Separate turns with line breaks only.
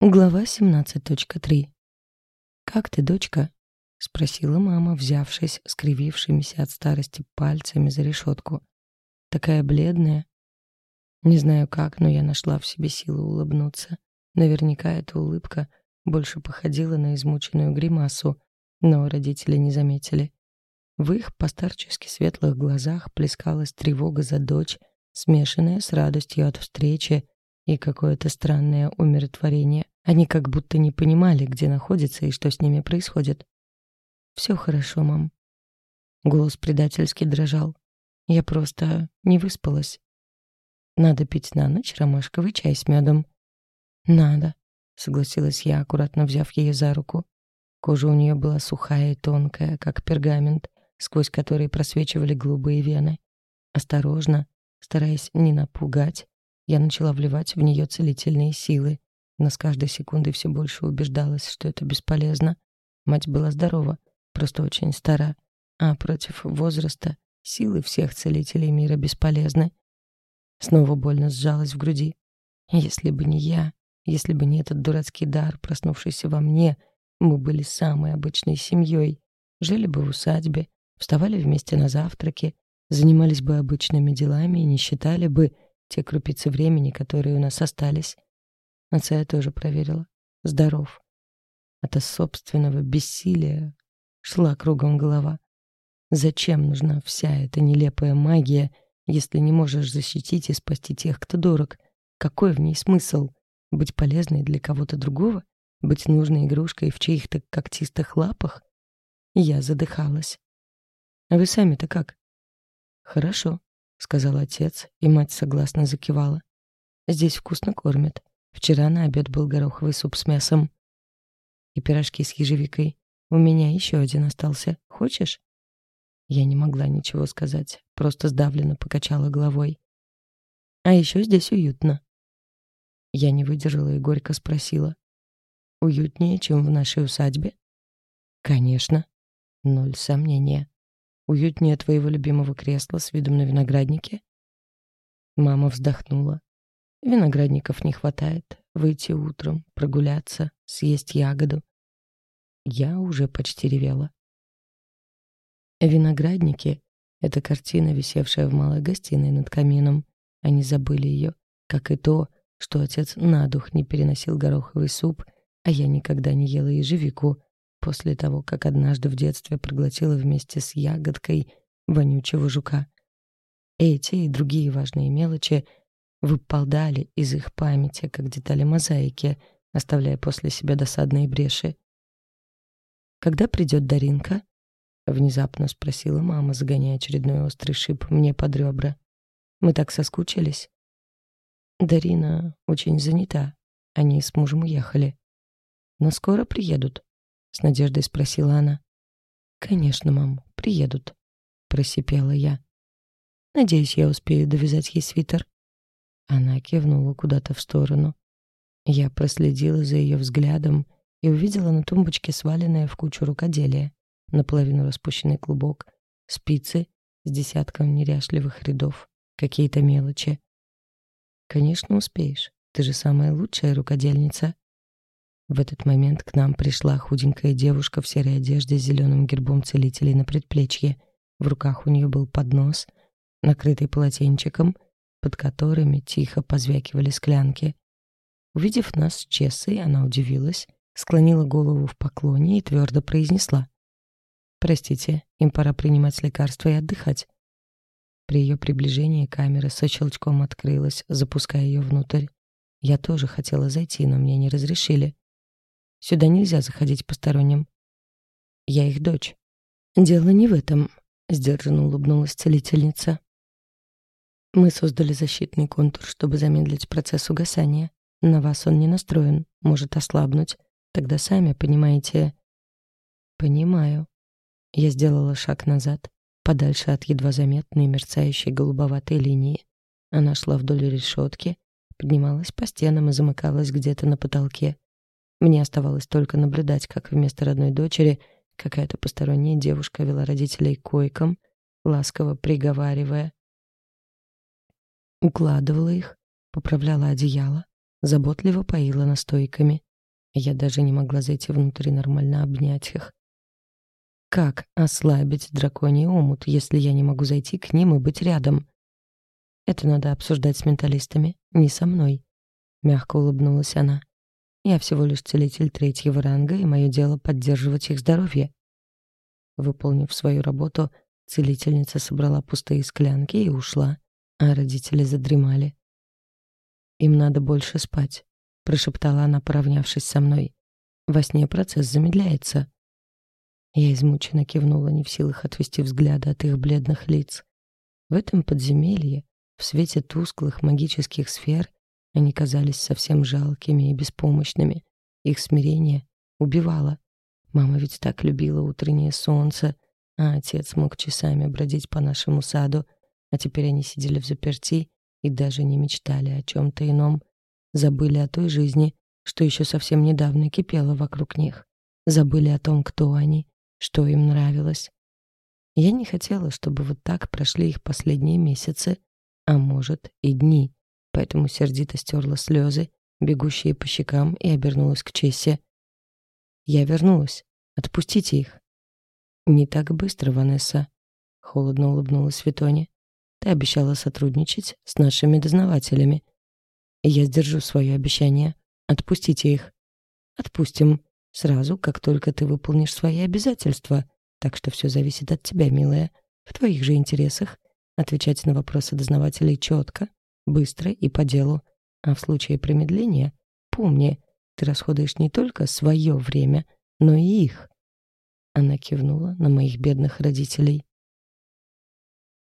Глава 17.3 «Как ты, дочка?» — спросила мама, взявшись скривившимися от старости пальцами за решетку. «Такая бледная». Не знаю как, но я нашла в себе силу улыбнуться. Наверняка эта улыбка больше походила на измученную гримасу, но родители не заметили. В их постарчески светлых глазах плескалась тревога за дочь, смешанная с радостью от встречи и какое-то странное умиротворение. Они как будто не понимали, где находятся и что с ними происходит. «Все хорошо, мам». Голос предательски дрожал. Я просто не выспалась. «Надо пить на ночь ромашковый чай с медом». «Надо», — согласилась я, аккуратно взяв ее за руку. Кожа у нее была сухая и тонкая, как пергамент, сквозь который просвечивали голубые вены. Осторожно, стараясь не напугать, я начала вливать в нее целительные силы, но с каждой секундой все больше убеждалась, что это бесполезно. Мать была здорова, просто очень стара, а против возраста силы всех целителей мира бесполезны. Снова больно сжалась в груди. Если бы не я, если бы не этот дурацкий дар, проснувшийся во мне, мы были самой обычной семьей, жили бы в усадьбе, вставали вместе на завтраки, занимались бы обычными делами и не считали бы те крупицы времени, которые у нас остались. Отца я тоже проверила. Здоров. От собственного бессилия шла кругом голова. Зачем нужна вся эта нелепая магия, если не можешь защитить и спасти тех, кто дорог? Какой в ней смысл? Быть полезной для кого-то другого? Быть нужной игрушкой в чьих-то когтистых лапах? Я задыхалась. А вы сами-то как? Хорошо. — сказал отец, и мать согласно закивала. «Здесь вкусно кормят. Вчера на обед был гороховый суп с мясом. И пирожки с ежевикой. У меня еще один остался. Хочешь?» Я не могла ничего сказать, просто сдавленно покачала головой. «А еще здесь уютно». Я не выдержала и горько спросила. «Уютнее, чем в нашей усадьбе?» «Конечно. Ноль сомнения. Уютнее твоего любимого кресла с видом на виноградники?» Мама вздохнула. «Виноградников не хватает. Выйти утром, прогуляться, съесть ягоду». Я уже почти ревела. Виноградники — это картина, висевшая в малой гостиной над камином. Они забыли ее, как и то, что отец на дух не переносил гороховый суп, а я никогда не ела ежевику, после того, как однажды в детстве проглотила вместе с ягодкой вонючего жука. Эти и другие важные мелочи выполдали из их памяти, как детали мозаики, оставляя после себя досадные бреши. «Когда придет Даринка?» — внезапно спросила мама, загоняя очередной острый шип мне под ребра. «Мы так соскучились». Дарина очень занята. Они с мужем уехали. Но скоро приедут. — с надеждой спросила она. «Конечно, мам, приедут», — просипела я. «Надеюсь, я успею довязать ей свитер». Она кивнула куда-то в сторону. Я проследила за ее взглядом и увидела на тумбочке сваленное в кучу рукоделие, наполовину распущенный клубок, спицы с десятком неряшливых рядов, какие-то мелочи. «Конечно, успеешь. Ты же самая лучшая рукодельница», в этот момент к нам пришла худенькая девушка в серой одежде с зеленым гербом целителей на предплечье. В руках у нее был поднос, накрытый полотенчиком, под которыми тихо позвякивали склянки. Увидев нас с Чессой, она удивилась, склонила голову в поклоне и твердо произнесла. «Простите, им пора принимать лекарства и отдыхать». При ее приближении камера со щелчком открылась, запуская ее внутрь. Я тоже хотела зайти, но мне не разрешили. Сюда нельзя заходить посторонним. Я их дочь. Дело не в этом, сдержанно улыбнулась целительница. Мы создали защитный контур, чтобы замедлить процесс угасания. На вас он не настроен, может ослабнуть. Тогда сами понимаете. Понимаю. Я сделала шаг назад, подальше от едва заметной мерцающей голубоватой линии. Она шла вдоль решетки, поднималась по стенам и замыкалась где-то на потолке. Мне оставалось только наблюдать, как вместо родной дочери какая-то посторонняя девушка вела родителей к койкам, ласково приговаривая. Укладывала их, поправляла одеяло, заботливо поила настойками, Я даже не могла зайти внутрь нормально обнять их. Как ослабить драконий омут, если я не могу зайти к ним и быть рядом? Это надо обсуждать с менталистами, не со мной. Мягко улыбнулась она. Я всего лишь целитель третьего ранга, и мое дело поддерживать их здоровье. Выполнив свою работу, целительница собрала пустые склянки и ушла, а родители задремали. «Им надо больше спать», — прошептала она, поравнявшись со мной. «Во сне процесс замедляется». Я измученно кивнула, не в силах отвести взгляда от их бледных лиц. В этом подземелье, в свете тусклых магических сфер, они казались совсем жалкими и беспомощными. Их смирение убивало. Мама ведь так любила утреннее солнце, а отец мог часами бродить по нашему саду, а теперь они сидели в заперти и даже не мечтали о чем-то ином. Забыли о той жизни, что еще совсем недавно кипела вокруг них. Забыли о том, кто они, что им нравилось. Я не хотела, чтобы вот так прошли их последние месяцы, а может и дни, поэтому сердито стерла слезы, бегущие по щекам, и обернулась к Чессе. «Я вернулась. Отпустите их». «Не так быстро, Ванесса», — холодно улыбнулась Светоне. «Ты обещала сотрудничать с нашими дознавателями. Я сдержу свое обещание. Отпустите их». «Отпустим», Сразу, как только ты выполнишь свои обязательства. Так что все зависит от тебя, милая. В твоих же интересах отвечать на вопросы дознавателей четко, быстро и по делу. А в случае промедления, помни, ты расходуешь не только свое время, но и их. Она кивнула на моих бедных родителей.